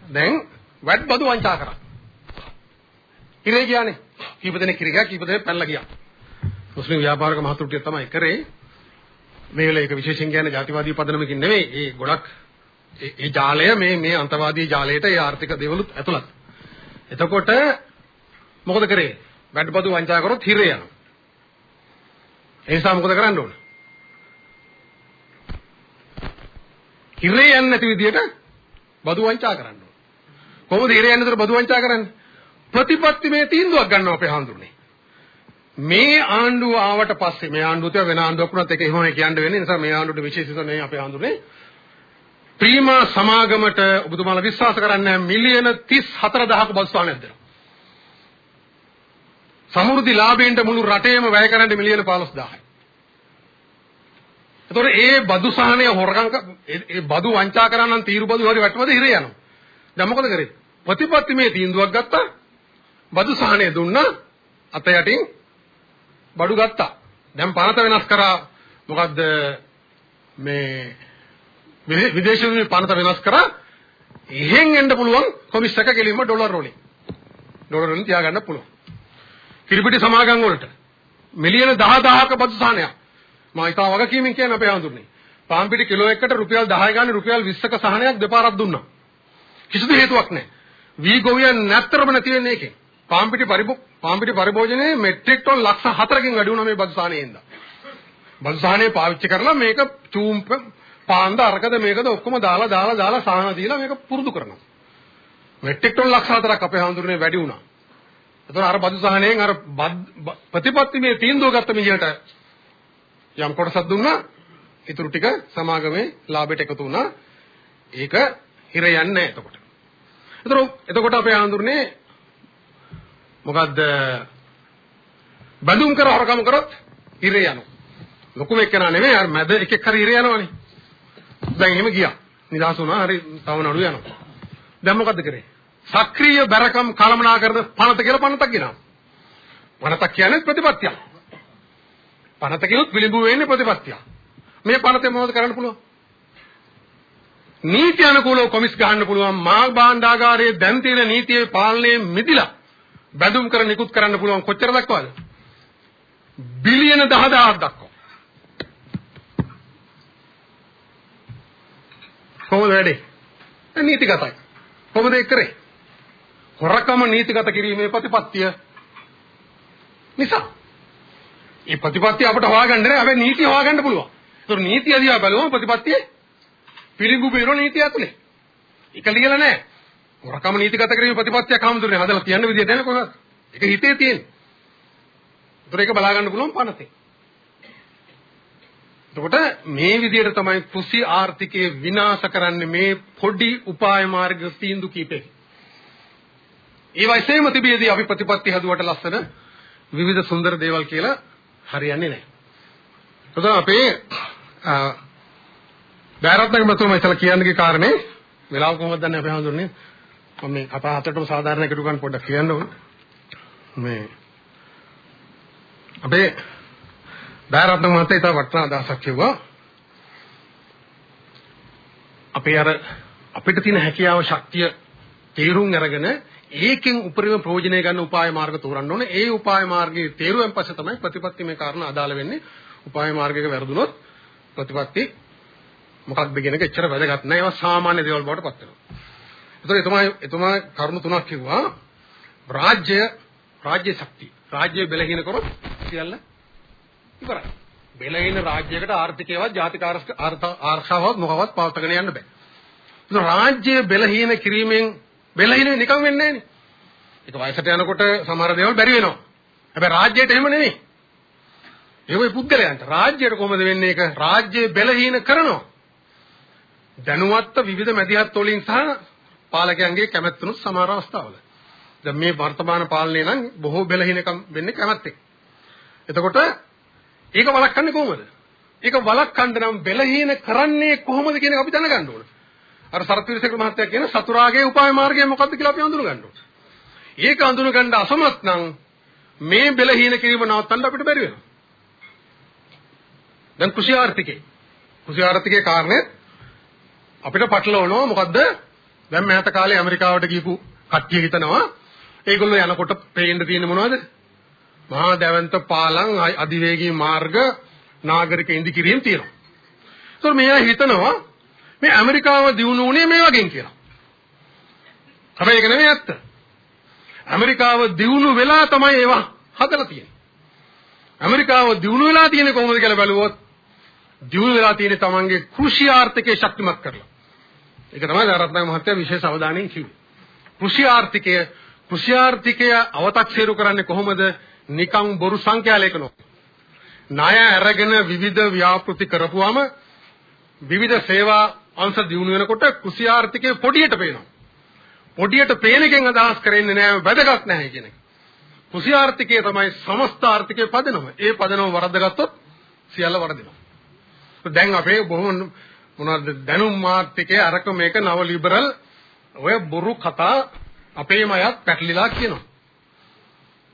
දැන් වැඩ බදු වංචා කරා. ඉරේ ගියානේ. කීප දෙනෙක් ඉරේ ගියා කීප දෙනෙක් පැනලා ගියා. මුස්ලිම් ව්‍යාපාරික මහතුරුටිය තමයි කරේ. මේ වෙලාව ඒක විශේෂයෙන් කියන්නේ ජාතිවාදී පදනමකින් නෙවෙයි. ඒ ගොඩක් ඒ ජාලය මේ මේ අන්තවාදී ජාලයට ඒ ආර්ථික දේවලුත් ඇතුළත්. එතකොට මොකද කරේ? වැඩබදු වංචා කරොත් හිරේ යනවා. ඒ නිසා මොකද කරන්න ඕන? හිරේ යන්නේ නැති විදියට බදු වංචා කරන්න ඕන. කොහොමද හිරේ යන්නේ නැතුව බදු වංචා කරන්නේ? ප්‍රතිපත්ති මේ තීන්දුවක් ගන්නවා අපේ හාමුදුරනේ. මේ ආණ්ඩුව ආවට පස්සේ මේ ආණ්ඩුව තියා වෙන ආණ්ඩුවක් වුණත් ඒක එහෙමයි කියන්න වෙන්නේ. නිසා මේ ආණ්ඩුවට විශේෂිත නේ අපේ හාමුදුරනේ. ප්‍රීමා සමාගමට ඔබතුමාලා විශ්වාස කරන්නේ මිලියන 34000ක බස් ස්ථානයක් දෙනවා. සමෘද්ධි ලාභයෙන්ට මුළු රටේම වැය කරන්න මිලියන 15000යි. එතකොට ඒ බදු සහනය හොරකම් ඒ බදු වංචා කරා නම් තීරු බදු හරි වැටුමද හිරේ යනවා. දැන් මොකද කරේ? ප්‍රතිපත්ති මේ තීන්දුවක් ගත්තා. බදු සහනය දුන්නා. අත යටින් බඩු ගත්තා. දැන් පනත වෙනස් කරා මොකද්ද මේ විදේශ පනත වෙනස් කරා එහෙන් එන්න පුළුවන් කොමිස් එක කෙලින්ම ඩොලර් වලින්. ඩොලර් වලින් තියාගන්න පුළුවන්. කිරිපිටි සමාගම් වලට මිලියන 10000ක බදු සහනයක්. මම හිතා වගකීමෙන් කියන්නේ අපේ හඳුන්නේ. පාන් පිටි කිලෝ එකකට රුපියල් 10 ගන්න රුපියල් 20ක සහනයක් දෙපාරක් දුන්නා. කිසිදු හේතුවක් නැහැ. වී ගොවියන් නැත්තරම නැති වෙන්නේ ඒකෙන්. පාන් පිටි පරිභෝ පාන් පිටි පරිභෝජනයේ මෙට්‍රික් ටොන් ලක්ෂ 4කින් වැඩි වුණා මේ බදු සහනයෙන්ද. බදු සහනය පාවිච්චි කරලා මේක චූම් පාන්ද අරකද මේකද ඔක්කොම දාලා දාලා දාලා සහන දීලා මේක පුරුදු කරනවා. මෙට්‍රික් ටොන් ලක්ෂ 4ක් අපේ හඳුරන්නේ වැඩි වුණා. එතකොට අර බදු සහනයෙන් අර ප්‍රතිපත්ති මේ තීන්දුව ගත්ත මිනිහට යම් කොටසක් දුන්නා ඊටු ටික සමාගමේ ලාභයට එකතු වුණා. ඒක හිර යන්නේ නැහැ එතකොට. එතකොට එතකොට අපේ ආඳුරනේ මොකද්ද බඳුන් කර හොරකම් කරොත් හිර යනවා. ලොකුම එක්කනා නෙමෙයි අර මැද එකෙක් හරි හිර යනවනේ. දැන් එහෙම ගියා. නිදාස් වුණා හරි තව නඩු යනවා. දැන් මොකද්ද කරේ? සක්‍රීය බැරකම් කළමනාකරන පනත කියලා පනතක් ගෙනවා. පනතක් කියන්නේ ප්‍රතිපත්තියක්. පනත කියොත් විලිඹු වෙන්නේ ප්‍රතිපත්තියක්. මේ පනතේ මොනවද කරන්න පුළුවන්? නීති අනුකූලව කොමිස් ගහන්න පුළුවන් මා භාණ්ඩාගාරයේ දැන් තියෙන නීතියේ පාලනයේ මිදිලා බැඳුම් කර නිකුත් කරන්න පුළුවන් කොච්චර දක්වාද? බිලියන 10000ක් දක්වා. කොහොමද වැඩේ? නීතිගතයි. කොහොමද ඒක කරේ? හොරකම නීතිගත කිරීමේ ප්‍රතිපත්තිය නිසා. මේ ප්‍රතිපත්තිය අපිට හොයාගන්න නෑ හැබැයි නීතිය හොයාගන්න පුළුවන්. ඒතර නීතිය දිහා බලුවම ප්‍රතිපත්තියේ පිළිඹු බිරෝ නීතිය ඇතුලේ. ඒක ලියලා නෑ. හොරකම නීතිගත කිරීමේ ප්‍රතිපත්තියක් හාමුදුරනේ හදලා කියන්න විදිය දැන කොහොමද? ඒක හිතේ තියෙන්නේ. ඒතර ඒක බලා ගන්න පුළුවන් පනතේ. එතකොට මේ විදිහට තමයි කෘෂි ආර්ථිකය විනාශ කරන්නේ මේ පොඩි උපාය මාර්ග තීන්දුව කීපේ. ඒවයි සේම තිබියදී අපි ප්‍රතිපත්ති හදුවට ලස්සන විවිධ සුන්දර දේවල් කියලා හරියන්නේ නැහැ. එතකොට අපේ බෑරත්නක මතුම ඉතල කියන්නේගේ කාරණේ වෙලාව කොහොමද දන්නේ අපි හඳුන්නේ මම මේ කතා හතරටම සාධාරණ එකතු ගන්න පොඩ්ඩක් කියන්න ඕන මේ අපේ බෑරත්න මහත්තයා ඊට වටිනා අදහසක් කිව්වා. අපේ අර අපිට තියෙන හැකියාව ශක්තිය තේරුම් අරගෙන ඒකෙන් උපරිම ප්‍රයෝජනය ගන්න උපාය මාර්ග තෝරන්න ඕනේ. ඒ උපාය මාර්ගයේ තේරුවෙන් පස්සේ තමයි ප්‍රතිපත්ති මේ කාරණා අදාළ වෙන්නේ. උපාය මාර්ගයක වැරදුනොත් ප්‍රතිපත්ති මොකක්ද කියන එක එච්චර වැදගත් නෑ. ඒවා සාමාන්‍ය දේවල් බවට පත් වෙනවා. ඒතකොට එතුමා එතුමා කරුණු තුනක් කිව්වා. රාජ්‍ය රාජ්‍ය ශක්තිය. රාජ්‍ය බෙලහින කරොත් සියල්ල ඉවරයි. බෙලහින රාජ්‍යයකට ආර්ථිකයවත් ජාතික ආරක්ෂාවක් මොකවත් පවත්වාගෙන යන්න බෑ. ඒක රාජ්‍ය බෙලහින කිරීමෙන් බෙලහින නිකන් වෙන්නේ නෑනේ. ඒක වයසට යනකොට සමහර දේවල් බැරි වෙනවා. හැබැයි රාජ්‍යයට එහෙම නෙමෙයි. ඒකේ පුද්ගලයන්ට රාජ්‍යයට කොහොමද වෙන්නේ ඒක? රාජ්‍ය බෙලහීන කරනවා. දැනුවත්ව විවිධ මැදිහත් වලින් සහ පාලකයන්ගේ කැමැත්තනුත් සමහර අවස්ථාවල. දැන් මේ වර්තමාන පාලනය නම් බොහෝ බෙලහීනකම් වෙන්නේ කැමැත්තෙන්. එතකොට ඒක වළක්වන්නේ කොහොමද? ඒක වළක්වන්න නම් බෙලහීන කරන්නේ කොහොමද කියන එක අපි දැනගන්න ඕන. අර සරත්විරසේකර මහත්තයා කියන සතුරාගේ උපාය මාර්ගය මොකක්ද කියලා අපි අඳුන ගන්න ඕන. ඒක අඳුන ගන්න අසමත් නම් මේ බෙලහීන කිරීම නවත්තන්න අපිට බැරි වෙනවා. දැන් කෘෂි ආර්ථිකේ කෘෂි ආර්ථිකේ කාරණේ අපිට පටලවනවා මොකද්ද? දැන් මෑත කාලේ ඇමරිකාවට ගිහපු කට්ටිය හිතනවා ඒගොල්ලෝ යනකොට පේන්න තියෙන මොනවද? මහා දැවන්ත පාලම් අධිවේගී මාර්ග නාගරික ඉදිකිරීම් තියෙනවා. ඒතකොට මෙයා හිතනවා මේ ඇමරිකාව දියුණු වුණේ මේ වගේ කියලා. හැබැයි ඒක නෙමෙයි ඇත්ත. ඇමරිකාව දියුණු වෙලා තමයි ඒවා හදලා තියෙන්නේ. ඇමරිකාව දියුණු වෙලා තියෙන්නේ කොහොමද කියලා බැලුවොත් දියුණු වෙලා තියෙන්නේ තමන්ගේ කෘෂි ආර්ථිකය ශක්තිමත් කරලා. ඒක තමයි රත්නායක මහත්තයා විශේෂ අවධානයෙන් කිව්වේ. කෘෂි ආර්ථිකය කෘෂි ආර්ථිකය අව탁සීරු කරන්නේ කොහොමද? නිකං බොරු සංඛ්‍යා ලේඛනෝ. ණය අරගෙන විවිධ ව්‍යාපෘති කරපුවාම විවිධ සේවා අංශ දිනු වෙනකොට කෘෂි ආර්ථිකය පොඩියට පේනවා. පොඩියට පේන එකෙන් අදහස් කරන්නේ නෑ වැදගත් නැහැ කියන එක. කෘෂි ආර්ථිකය තමයි සමස්ත ආර්ථිකයේ පදනම. ඒ පදනම වරද්දගත්තොත් සියල්ල වරදිනවා. දැන් අපේ බොහොම මොනවද දැනුම් ආර්ථිකයේ අරක මේක නව ලිබරල් ඔය බොරු කතා අපේම අයත් පැටලිලා කියනවා.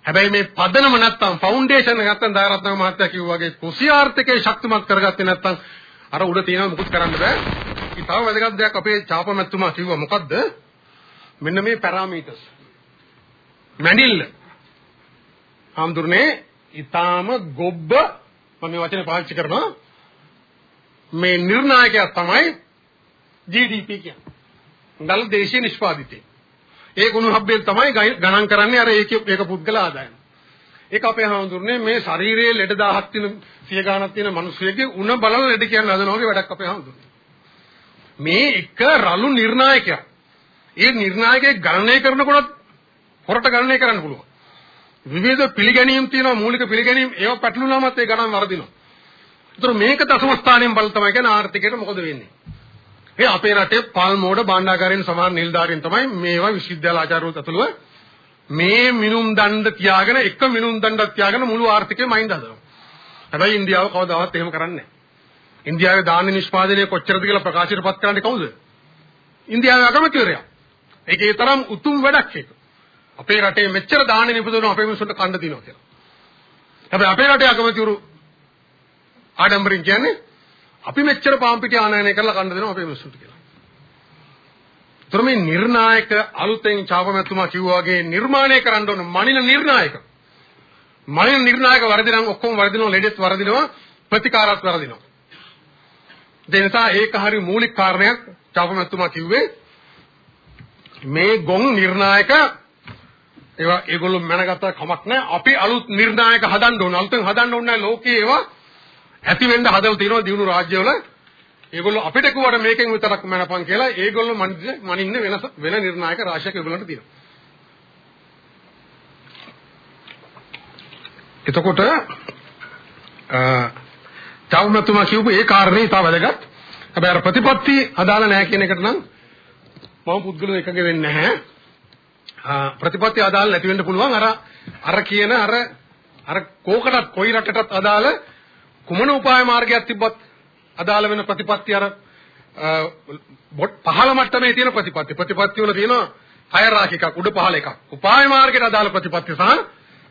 හැබැයි මේ පදනම නැත්තම් ෆවුන්ඩේෂන් එක නැත්තම් දායරත්න මහත්තයා කිව්වා වගේ කුසී ආර්ථිකය ශක්තිමත් කරගත්තේ නැත්තම් අර උඩ තියෙනව මුකුත් කරන්න බෑ. ඉතින් තව වැදගත් දෙයක් අපේ චාපමැතිතුමා කිව්වා මොකද්ද? මෙන්න මේ පැරාමීටර්ස්. මැඩිල්ල. හම්දුරනේ ඊටාම ගොබ්බ මම මේ වචනේ පාවිච්චි කරනවා. මේ නිර්ණායකයා තමයි GDP කියන්නේ. දල දේශීය නිෂ්පාදිතය. ඒ ගුණහබ්බෙන් තමයි ගණන් කරන්නේ අර ඒක ඒක පුද්ගල ආදායම. ඒක අපේ හඳුරන්නේ මේ ශරීරයේ ලෙඩ 1000ක් තියෙන සිය ගාණක් තියෙන මිනිස්සුෙක්ගේ උණ බලන ලෙඩ කියන හදනවා වගේ වැඩක් අපේ හඳුරන්නේ. මේ එක රළු නිර්ණායකයක්. ඒ නිර්ණායකයේ ගණනය කරනකොට හොරට ගණනය කරන්න පුළුවන්. විවිධ පිළිගැනීම් තියෙනවා මූලික පිළිගැනීම් ඒවා පැටලුනාමත් ඒ ගණන් වරදිනවා. ඒතර මේක දශම ස්ථානයෙන් බල තමයි කියන්නේ ආර්ථිකයට මොකද වෙන්නේ? ඒ අපේ රටේ පල්මෝඩ භාණ්ඩාගාරයෙන් සමාන නිලධාරීන් තමයි මේවා විශ්වවිද්‍යාල ආචාර්යවරුත් ඇතුළුව මේ මිනුම් දණ්ඩ තියාගෙන එක මිනුම් දණ්ඩක් තියාගෙන මුළු ආර්ථිකය මයින්ද හදනවා. හැබැයි ඉන්දියාව කවදාවත් එහෙම කරන්නේ නැහැ. ඉන්දියාවේ ධාන්‍ය නිෂ්පාදනය කොච්චරද කියලා ප්‍රකාශයටපත් කරන්නේ කවුද? ඉන්දියාවේ අගමැතිවරයා. ඒකේ තරම් උතුම් වැඩක් ඒක. අපේ රටේ මෙච්චර දාහනේ නිපදවන අපේ මිනිස්සුන්ට කන්න දිනවා කියලා. හැබැයි අපේ රටේ අගමැතිවරු ආඩම්බරින් කියන්නේ අපි මෙච්චර පාම් පිටි ආනයනය කරලා කන්න දෙනවා අපේ මිනිස්සුන්ට කියලා. ඒතර මේ නිර්ණායක අලුතෙන් චාපමැතුමා කිව්වා වගේ නිර්මාණය කරන්න ඕන මනින නිර්ණායක. මනින නිර්ණායක වර්ධි නම් ඔක්කොම වර්ධිනවා ලෙඩෙත් වර්ධිනවා ප්‍රතිකාරات වර්ධිනවා. ඒ නිසා ඒක හරි මූලික කාරණයක් චාපමැතුමා කිව්වේ මේ ගොන් නිර්ණායක ඒවා ඒගොල්ලෝ මැනගත්ත කමක් නැහැ. අපි අලුත් නිර්ණායක හදන්න ඕන. අලුතෙන් හදන්න ඕනේ ලෝකේ ඒවා ඇති වෙන්න හදලා තියෙනවා දිනු රාජ්‍යවල. ඒගොල්ලෝ අපිට කිව්වට මේකෙන් විතරක් මැනපන් කියලා ඒගොල්ලෝ මනින්න වෙනස වෙන නිර්ණායක රාශියක් ඒගොල්ලන්ට තියෙනවා. එතකොට චෞමතුමා කියපු ඒ කාරණේ ඉතාල වැදගත්. හැබැයි අර ප්‍රතිපත්ති අදාළ නැහැ කියන එකට නම් මම පුද්ගලව එකඟ වෙන්නේ නැහැ. ප්‍රතිපත්ති අදාළ නැති වෙන්න පුළුවන් අර අර කියන අර අර කෝකටත් කොයි රටටත් අදාළ කුමන උපාය මාර්ගයක් තිබ්බත් අදාළ වෙන ප්‍රතිපත්ති අර පහළ මට්ටමේ තියෙන ප්‍රතිපත්ති ප්‍රතිපත්ති වල තියෙනවා හයරාකි එකක් උඩ පහළ එකක් උපාය මාර්ගයට අදාළ ප්‍රතිපත්ති සහ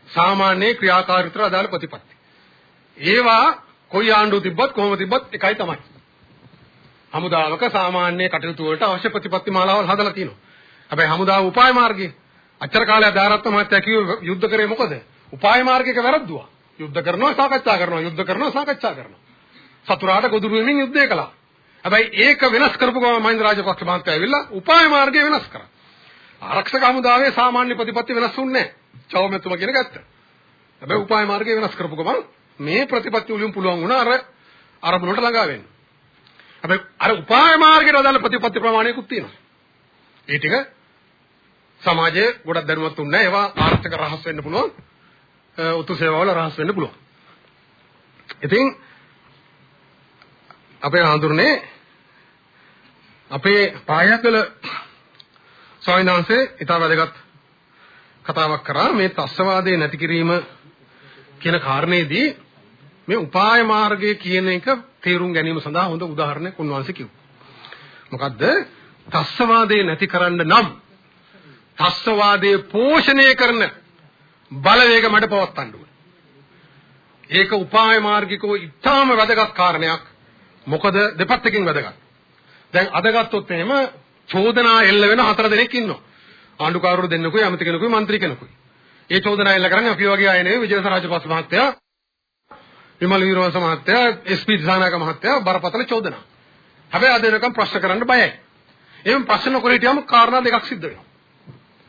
සාමාන්‍ය ක්‍රියාකාරීත්වයට අදාළ ප්‍රතිපත්ති ඒවා කොයි ආණ්ඩුව තිබ්බත් කොහොම තිබ්බත් එකයි තමයි හමුදාවක සාමාන්‍ය කටයුතු වලට අවශ්‍ය ප්‍රතිපත්ති මාලාවල් හදලා තියෙනවා හැබැයි හමුදාව උපාය මාර්ගයේ අච්චර කාලයක් දාරත්ත මහත්තයා කිව්වේ යුද්ධ කරේ මොකද? උපාය මාර්ගයක වැරද්දුවා. යුද්ධ කරනවා සාකච්ඡා කරනවා යුද්ධ කරනවා සාකච්ඡා කරනවා. සතුරාට ගොදුරු වෙමින් යුද්ධය කළා. හැබැයි ඒක වෙනස් කරපු ගමන් මහින්ද රාජපක්ෂ මහත්තයා ඇවිල්ලා උපාය මාර්ගය වෙනස් කරා. ආරක්ෂක හමුදාවේ සාමාන්‍ය ප්‍රතිපත්ති වෙනස් වුන්නේ නැහැ. චෞමෙතුම කියන ගැත්ත. හැබැයි උපාය මාර්ගය වෙනස් කරපු ගමන් මේ ප්‍රතිපත්ති වලින් පුළුවන් වුණා අර අරමුණට ළඟා වෙන්න. හැබැයි අර උපාය මාර්ගයට අදාළ ප්‍රතිපත්ති ප්‍රමාණයකුත් තියෙනවා. ඒ ටික සමාජයේ ගොඩක් දැනුවත් උන්නේ ඒවා ආර්ථික රහස් වෙන්න පුළුවන්. උතු සේවාවල රහස් වෙන්න පුළුවන්. ඉතින් අපේ හඳුරන්නේ අපේ පායකල ස්වාමීන් ඉතා වැදගත් කතාවක් කරා මේ තස්සවාදයේ නැති කිරීම කියන කාරණේදී මේ උපාය මාර්ගය කියන එක තේරුම් ගැනීම සඳහා හොඳ උදාහරණයක් උන්වහන්සේ කිව්වා. මොකද්ද? තස්සවාදයේ නැති කරන්න නම් තස්සවාදයේ පෝෂණය කරන බලවේග මඩ පවත්තන්න ඕනේ. ඒක උපාය මාර්ගිකව ඉතාම වැදගත් කාරණයක්. මොකද දෙපැත්තකින් වැදගත්. දැන් අද ගත්තොත් එහෙම චෝදනා එල්ල වෙන හතර දෙනෙක් ඉන්නවා. ආණ්ඩුකාරවරු දෙන්නෙකුයි ඇමති කෙනෙකුයි മന്ത്രി කෙනෙකුයි. ඒ චෝදනා එල්ල කරන්නේ අපි වගේ අය නෙවෙයි විජේස රාජපක්ෂ මහත්තයා, විමල් වීරවංශ මහත්තයා, එස්.පී. දිසානායක මහත්තයා බරපතල චෝදනා. හැබැයි අද වෙනකම් ප්‍රශ්න කරන්න බයයි. එහෙනම් ප්‍රශ්න නොකර හිටියම කාරණා දෙකක් සිද්ධ වෙනවා.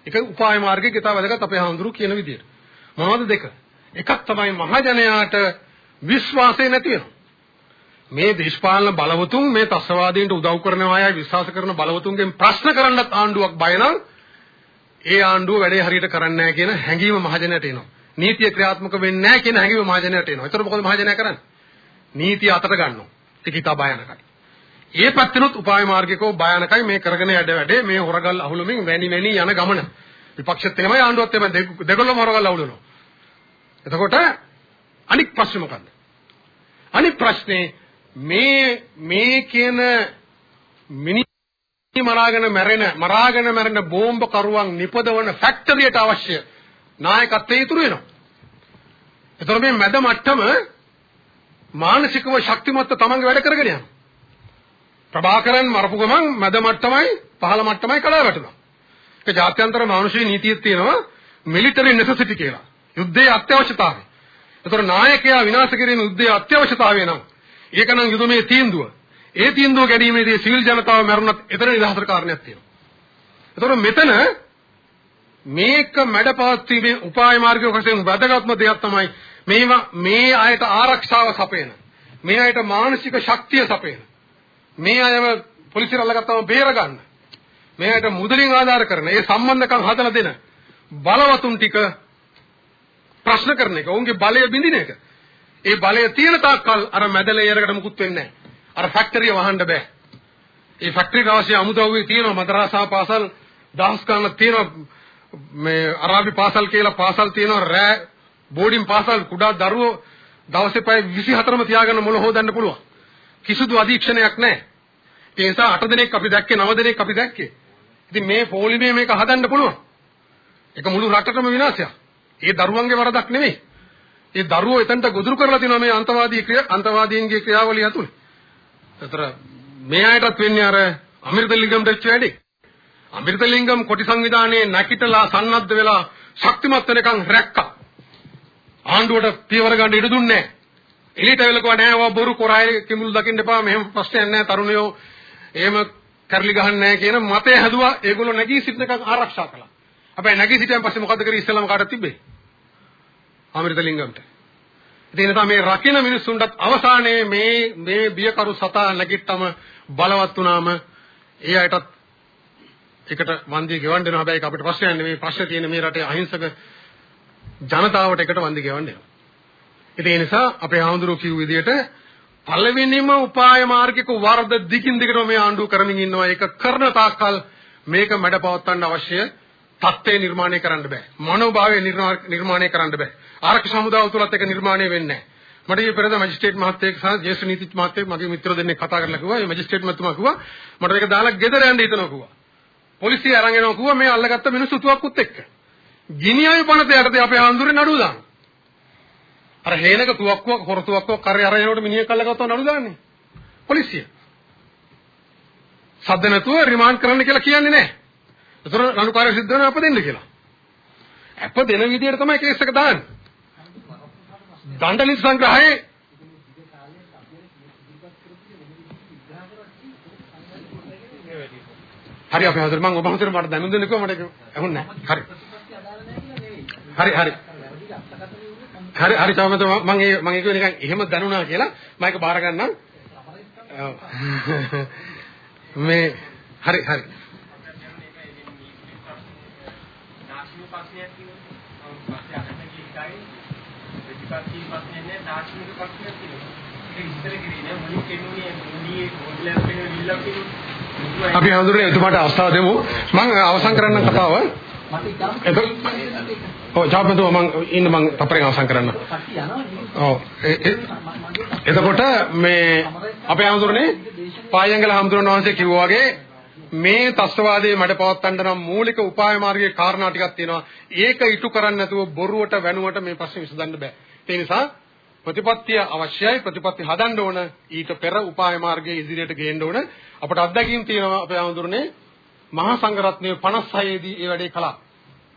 එක උපාය මාර්ගයේ ගෙතා වැදගත් අපේ හඳුරු කියන විදිහට. මොනවද දෙක? එකක් තමයි මහජනයාට විශ්වාසය නැති වෙනවා. මේ දේශපාලන බලවතුන් මේ තස්වාදීන්ට උදව් කරනවා අය විශ්වාස කරන බලවතුන්ගෙන් ප්‍රශ්න කරන්නත් ආණ්ඩුවක් බය නම් ඒ ආණ්ඩුව වැඩේ හරියට කරන්නේ නැහැ කියන හැඟීම මහජනයට එනවා. නීතිය ක්‍රියාත්මක වෙන්නේ නැහැ කියන හැඟීම මහජනයට එනවා. ඒතර මොකද මහජනයා කරන්නේ? නීතිය අතට ගන්නවා. ටිකිතා බයනකට. ඒ පැත්තනොත් උපාය මාර්ගිකව භයානකයි මේ කරගෙන යඩ වැඩේ මේ හොරගල් අහුලමින් වැනි වැනි යන ගමන. විපක්ෂෙත් එමය ආණ්ඩුවත් එමය දෙගොල්ලම හොරගල් අහුලනවා. එතකොට අනික් ප්‍රශ්නේ මොකද්ද? අනික් ප්‍රශ්නේ මේ මේ කියන මිනි මරාගෙන මැරෙන මරාගෙන මැරෙන බෝම්බ කරුවන් නිපදවන ෆැක්ටරියට අවශ්‍ය නායකත්වයේ ඉතුරු වෙනවා. එතකොට මේ මැද මට්ටම මානසිකව ශක්තිමත්ව තමන්ගේ වැඩ කරගෙන යනවා. ප්‍රභාකරන් මරපු ගමන් මැද මට්ටමයි පහළ මට්ටමයි කඩා වැටෙනවා. ඒක ජාත්‍යන්තර මානුෂික නීතියේ තියෙනවා මිලිටරි නෙසසිටි කියලා. යුද්ධයේ අත්‍යවශ්‍යතාවය. ඒතර නායකයා විනාශ කිරීම යුද්ධයේ අත්‍යවශ්‍යතාවය නම් ඒක නම් යුදමේ තීන්දුව. ඒ තීන්දුව ගැනීමේදී සිවිල් ජනතාව මරුණත් එතන නිදහසට කාරණයක් තියෙනවා. ඒතර මෙතන මේක මැඩපවත්වීමේ උපාය මාර්ගය වශයෙන් වැදගත්ම දෙයක් තමයි මේවා මේ අයට ආරක්ෂාව සපයන. මේ අයට මානසික ශක්තිය සපයන. මේ අයව පොලිසියට අල්ලගත්තම බේර ගන්න. මේ අයට මුදලින් ආධාර කරන, ඒ සම්බන්ධකම් හදලා දෙන බලවතුන් ටික ප්‍රශ්න කරන එක, ඔවුන්ගේ බලය බිඳින එක. ඒ බලය තියෙන තාක්කල් අර මැදලේයරකට මුකුත් වෙන්නේ නැහැ. අර ෆැක්ටරිය වහන්න බෑ. ඒ ෆැක්ටරියට අවශ්‍ය අමුද්‍රව්‍ය තියෙනවා මදරසා පාසල් දහස් ගණනක් තියෙනවා මේ අරාබි පාසල් කියලා පාසල් තියෙනවා රෑ බෝඩින් පාසල් කුඩා දරුවෝ දවසේ පැය 24ම තියාගන්න මොළ හොදන්න පුළුවන්. කිසිදු අධීක්ෂණයක් නැහැ. ඒ නිසා 8 දිනක් අපි දැක්කේ 9 දිනක් අපි දැක්කේ. ඉතින් මේ පොලිමේ මේක හදන්න පුළුවන්. ඒක මුළු රටටම විනාශයක්. ඒ දරුවන්ගේ වරදක් නෙමෙයි. ඒ දරුවෝ එතනට ගොදුරු කරලා තිනවා මේ අන්තවාදී ක්‍රියා අන්තවාදීන්ගේ ක්‍රියාවලිය ඇතුළේ. ඒතර මේ අයටත් වෙන්නේ අර අමෘතලිංගම් දෙච්ච වැඩේ. අමෘතලිංගම් කොටි සංවිධානයේ නැකිටලා සන්නද්ධ වෙලා ශක්තිමත් වෙනකන් රැක්කා. ආණ්ඩුවට පියවර ගන්න ඉඩ දුන්නේ නැහැ. එළියට වෙලකුවා නෑ ඔය බොරු කොරායේ කිමුල් දකින්න එපා මෙහෙම ප්‍රශ්නයක් නෑ තරුණයෝ එහෙම කරලි ගහන්නේ නෑ කියන මතය හැදුවා ඒගොල්ලෝ නැගී සිටිනකන් ආරක්ෂා කළා. හැබැයි නැගී සිටියන් පස්සේ මොකද කරේ ඉස්සෙල්ලාම කාටද තිබ්බේ? අමෘතලිංගම්ට. ඒ නිසා මේ රකින්න මිනිස්සුන්ටත් අවසානයේ මේ මේ බියකරු සතා නැගිට්ටම බලවත් වුණාම ඒ අයටත් එකට වන්දිය ගෙවන්න වෙනවා හැබැයි අපිට ප්‍රශ්නයක් නෙමෙයි ප්‍රශ්න තියෙන මේ රටේ අහිංසක ජනතාවට එකට වන්දි ගෙවන්න වෙනවා. ඒ නිසා අපේ ආඳුරු කිව් විදිහට පළවෙනිම උපාය මාර්ගික වර්ධ දිගින් දිගටම මේ ආණ්ඩුව කරමින් ඉන්නවා. ඒක කරන තාක්කල් මේක මැඩපවත්වන්න අවශ්‍ය තත්ත්වය නිර්මාණය කරන්න බෑ. මනෝභාවය නිර්මාණය කරන්න බෑ. ආරක්ෂක හමුදාව තුලත් ඒක නිර්මාණය වෙන්නේ නැහැ. මට ඊයේ පෙරේද මැජිස්ට්‍රේට් මහත්තයෙක් සහ ජ්‍යෙෂ්ඨ නීතිඥ මහත්තයෙක් මගේ මිත්‍ර දෙන්නෙක් කතා කරලා කිව්වා. මේ මැජිස්ට්‍රේට් මහතුමා කිව්වා මට මේක දාලා ගෙදර යන්න හිතනවා කිව්වා. පොලිසිය අරන් එනවා කිව්වා මේ අල්ලගත්ත මිනිස්සු තුවක්කුත් එක්ක. ගිනියයි පනත යටතේ අපේ ආන්දුරේ නඩුව දානවා. අර හේනක තුවක්කුවක් හොර තුවක්කුවක් කරේ අර එනකොට මිනිහෙක් අල්ලගත්තව නඩු දාන්නේ. පොලිසිය. සද්ද නැතුව රිමාන්ඩ් කරන්න කියලා කියන්නේ නැහැ. ඒතර රණුකාරය සිද්ධ වෙනවා අප දෙන්න කියලා. අප දෙන විදියට තමයි කේස් එක දාන්නේ. දණ්ඩ සංග්‍රහයේ හරි අපි හතර මම ඔබ හතර මට දැනුම් දෙන්න කිව්වා මට ඇහුන්නේ නැහැ. හරි. හරි හරි. හරි හරි තවම මම ඒ මම ඒක නිකන් එහෙම දැනුණා කියලා මම ඒක බාර ගන්නම්. මේ හරි හරි. ප්‍රතිපත්ති ප්‍රශ්නේ නෑ දාර්ශනික ප්‍රශ්නයක් තියෙනවා. ඒක ඉස්සර කිරේ නෑ මුලින් කෙනුනේ මුලියේ මොඩලයක් වෙන විල්ලක් තියෙනවා. අපි හඳුරන්නේ එතුමාට අවස්ථාව දෙමු. මම අවසන් කරන්න කතාව. ඔව් ජාප්මතු මම ඉන්න මම තපරෙන් අවසන් කරන්න. ඔව් එතකොට මේ අපේ හඳුරන්නේ පායංගල හඳුරන වහන්සේ කිව්වා වගේ මේ තස්වාදයේ මඩ පවත්තන්න නම් මූලික උපාය මාර්ගයේ කාරණා ටිකක් තියෙනවා. ඒක ඉටු කරන්නේ නැතුව බොරුවට වැනුවට මේ ප්‍රශ්නේ විසඳන්න බෑ. ඒ නිසා ප්‍රතිපත්තිය අවශ්‍යයි. ප්‍රතිපත්ති හදන්න ඕන. ඊට පෙර උපාය මාර්ගයේ ඉදිරියට ගේන්න ඕන. අපට අත්දැකීම් තියෙනවා අපේ ආමඳුරනේ මහා සංඝරත්නයේ 56 දී ඒ වැඩේ කළා.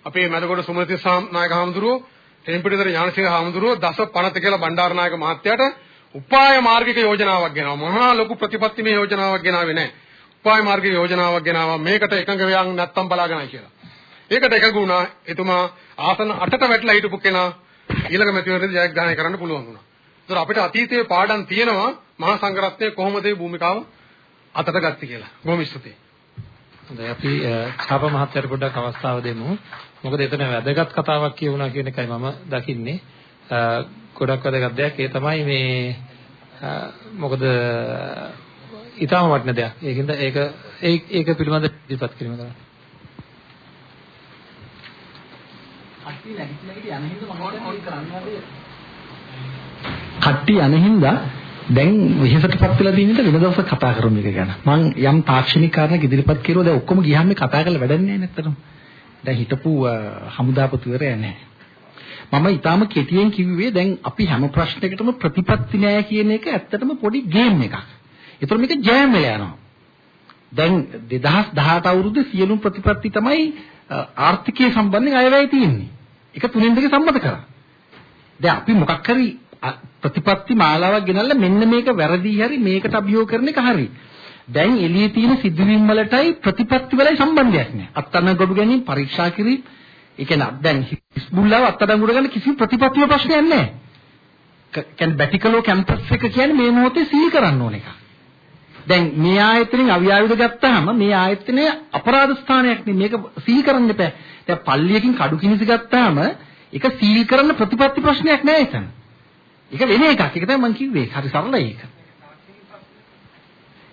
අපේ මැදගොඩ සුමති නායක හාමුදුරුවෝ තෙම්පිටිතර ඥානසිංහ හාමුදුරුවෝ දස පනත කියලා බණ්ඩාරනායක මහත්තයාට උපාය මාර්ගික යෝජනාවක් ගෙනාවා. මහා ලොකු ප්‍රතිපත්තිමය යෝජනාවක් ගෙනාවේ නැහැ. උපාය මාර්ගික යෝජනාවක් ගෙනාවා මේකට එකඟ වෙයන් නැත්තම් බලාගෙනයි කියලා ඒකට එකඟ වුණා එතුමා ආසන 8ට වැටලා හිටපු කෙනා ඊළඟ මැතිවරණයේදී ජයග්‍රහණය කරන්න පුළුවන් වුණා. ඒතර අපිට අතීතයේ පාඩම් තියෙනවා මහා සංඝරත්නයේ කොහොමද මේ භූමිකාව අතට ගත්තේ කියලා. බොහොම ස්තුතියි. හොඳයි අපි ඡාප මහත්තයාට පොඩ්ඩක් අවස්ථාව දෙමු. මොකද එතන වැදගත් කතාවක් කියුණා කියන එකයි මම දකින්නේ. ගොඩක් වැදගත් දෙයක් ඒ තමයි මේ මොකද ඊටම වටින දෙයක්. ඒකින්ද ඒක ඒක පිළිබඳ ඉදිරිපත් කිරීම කරා. කට්ටිය නැගිට නැගිට යන හින්දා මම කෝල් කරන්නේ කට්ටිය යන හින්දා දැන් විශේෂකපත් වෙලා තියෙන විදිහට වෙන දවසක් කතා කරමු එක ගැන. මම යම් තාක්ෂණික කාරණා ඉදිරිපත් කරුවා දැන් ඔක්කොම ගියාම කතා කරලා වැඩක් නැහැ නැත්තරම. දැන් හිටපු හමුදාපතිවරයා නැහැ. මම ඊටාම කෙටියෙන් කිව්වේ දැන් අපි හැම ප්‍රශ්නයකටම ප්‍රතිපත්ති නැහැ කියන එක ඇත්තටම පොඩි ගේම් එකක්. ඒතර මේක ජෑම් වෙලා යනවා. දැන් 2018 අවුරුද්දේ සියලුම ප්‍රතිපත්ති තමයි ආර්ථිකයේ සම්බන්ධයෙන් අයවැය තියෙන්නේ. ඒක තුනෙන් දෙක සම්මත කරා. දැන් අපි මොකක් හරි ප්‍රතිපත්ති මාලාවක් ගෙනල්ලා මෙන්න මේක වැරදි හරි මේකට අභියෝග කරන එක හරි. දැන් එළියේ තියෙන සිදුවීම් වලටයි ප්‍රතිපත්ති වලයි සම්බන්ධයක් නැහැ. අත්අඩංගු ගොඩ ගැනීම පරීක්ෂා කිරීම ඒ කියන්නේ දැන් හිස්බුල්ලාව අත්අඩංගුවට ගන්න කිසි ප්‍රතිපත්තිය ප්‍රශ්නයක් නැහැ. කියන්නේ බැටිකලෝ කැම්පස් එක කියන්නේ මේ මොහොතේ සීල් කරන්න ඕන එකක්. දැන් මේ ආයතනෙන් අවියාවිද ගත්තාම මේ ආයතනය අපරාධ ස්ථානයක් නේ මේක සීල් කරන්න එපා. දැන් පල්ලියකින් කඩු කිනිසි ගත්තාම ඒක සීල් කරන්න ප්‍රතිපත්ති ප්‍රශ්නයක් නෑ එතන. ඒක වෙන එකක්. ඒක තමයි මම කිව්වේ. හරි සරලයි ඒක.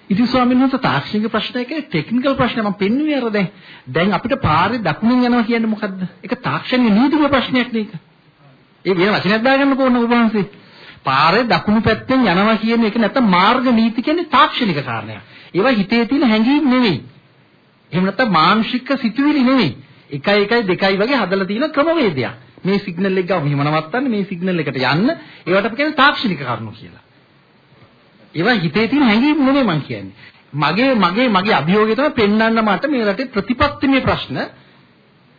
ඉතින් ස්වාමීන් වහන්සේ තාක්ෂණික ප්‍රශ්නයක ටෙක්නිකල් ප්‍රශ්න මම පෙන්වුවේ අර දැන්. දැන් අපිට පාරේ දකුණෙන් යනවා කියන්නේ මොකද්ද? ඒක තාක්ෂණික නීතික ප්‍රශ්නයක් නේ ඒක. ඒ වෙන වචනයක් දාගන්න ඕන ඔබ වහන්සේ. පාරේ දකුණු පැත්තෙන් යනවා කියන එක නැත්නම් මාර්ග නීති කියන්නේ තාක්ෂණික කාරණයක්. ඒවා හිතේ තියෙන හැඟීම් නෙවෙයි. එහෙම නැත්නම් මානසික සිතුවිලි නෙවෙයි. 1 1 2යි වගේ හදලා තියෙන ක්‍රමවේදයක්. මේ සිග්නල් එක ගාව මෙහෙම නවත්තන්න මේ සිග්නල් එකට යන්න ඒවට අපි කියන්නේ තාක්ෂණික කරුණු කියලා. ඒවා හිතේ තියෙන හැඟීම් නෙමෙයි මං කියන්නේ. මගේ මගේ මගේ අභියෝගය තමයි පෙන්වන්න මට මේ රටේ ප්‍රතිපත්තිමය ප්‍රශ්න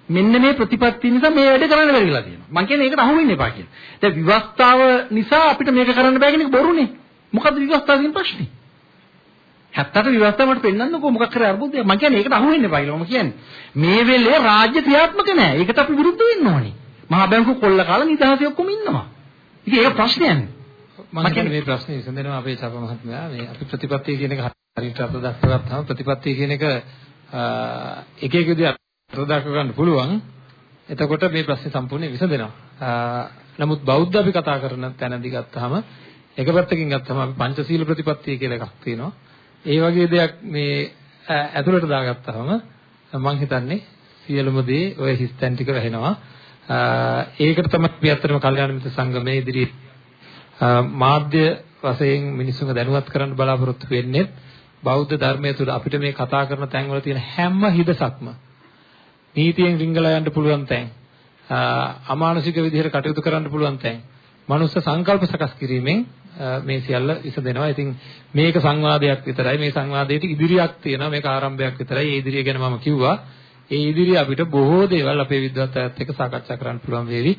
මෙන්න මේ ප්‍රතිපත්ති නිසා මේ වැඩේ කරන්න බැරි වෙලා තියෙනවා. මං කියන්නේ ඒකට අහු වෙන්න එපා කියලා. දැන් විවස්ථාව නිසා අපිට මේක කරන්න බෑ කියන එක බොරුනේ. මොකද්ද විවස්ථාව තියෙන ප්‍රශ්නේ? 70ට විවස්ථාවට පෙන්වන්නකෝ මොකක් කරේ අර්බුදය. මං කියන්නේ ඒකට අහු වෙන්න එපා කියලා මම කියන්නේ. මේ වෙලේ රාජ්‍ය ක්‍රියාත්මක නැහැ. ඒකට අපි විරුද්ධ වෙන්න ඕනේ. මහා බැංකු කොල්ල කාලා නිදහසේ ඔක්කොම ඉන්නවා. ඉතින් ඒක ප්‍රශ්නයක් නේ. මම කියන්නේ මේ ප්‍රශ්නේ විසඳෙනවා අපේ චප මහත්මයා මේ අපි ප්‍රතිපත්තිය කියන එක හරියට අර්ථ දක්වගත්තාම ප්‍රතිපත්තිය කියන එක එක එක විදිහට අර්ථ දක්ව ගන්න පුළුවන්. එතකොට මේ ප්‍රශ්නේ සම්පූර්ණයෙන් විසඳෙනවා. නමුත් බෞද්ධ අපි කතා කරන තැනදී ගත්තාම එක පැත්තකින් ගත්තාම අපි පංචශීල ප්‍රතිපත්තිය කියලා එකක් තියෙනවා. ඒ වගේ දෙයක් මේ ඇතුළට දාගත්තාම මම හිතන්නේ සියලුම දේ ඔය හිස්තැන් ටික වැහෙනවා. ඒකට තමයි අපි අත්‍තරම කල්යාණ මිත්‍ර සංගමයේ ඉදිරියේ මාධ්‍ය වශයෙන් මිනිස්සුන්ව දැනුවත් කරන්න බලාපොරොත්තු වෙන්නේ බෞද්ධ ධර්මයේ තුල අපිට මේ කතා කරන තැන්වල තියෙන හැම හිදසක්ම නීතියෙන් රිංගලා යන්න පුළුවන් තැන් අමානුෂික විදිහට කටයුතු කරන්න පුළුවන් තැන් මනුස්ස සංකල්ප සකස් කිරීමෙන් මේ සියල්ල විසඳෙනවා. ඉතින් මේක සංවාදයක් විතරයි. මේ සංවාදයට ඉදිරියක් තියෙනවා. මේක ආරම්භයක් විතරයි. ඒ ඉදිරිය ගැන මම කිව්වා. ඒ ඉදිරිය අපිට බොහෝ දේවල් අපේ විද්වත්යත් එක්ක සාකච්ඡා කරන්න පුළුවන් වේවි.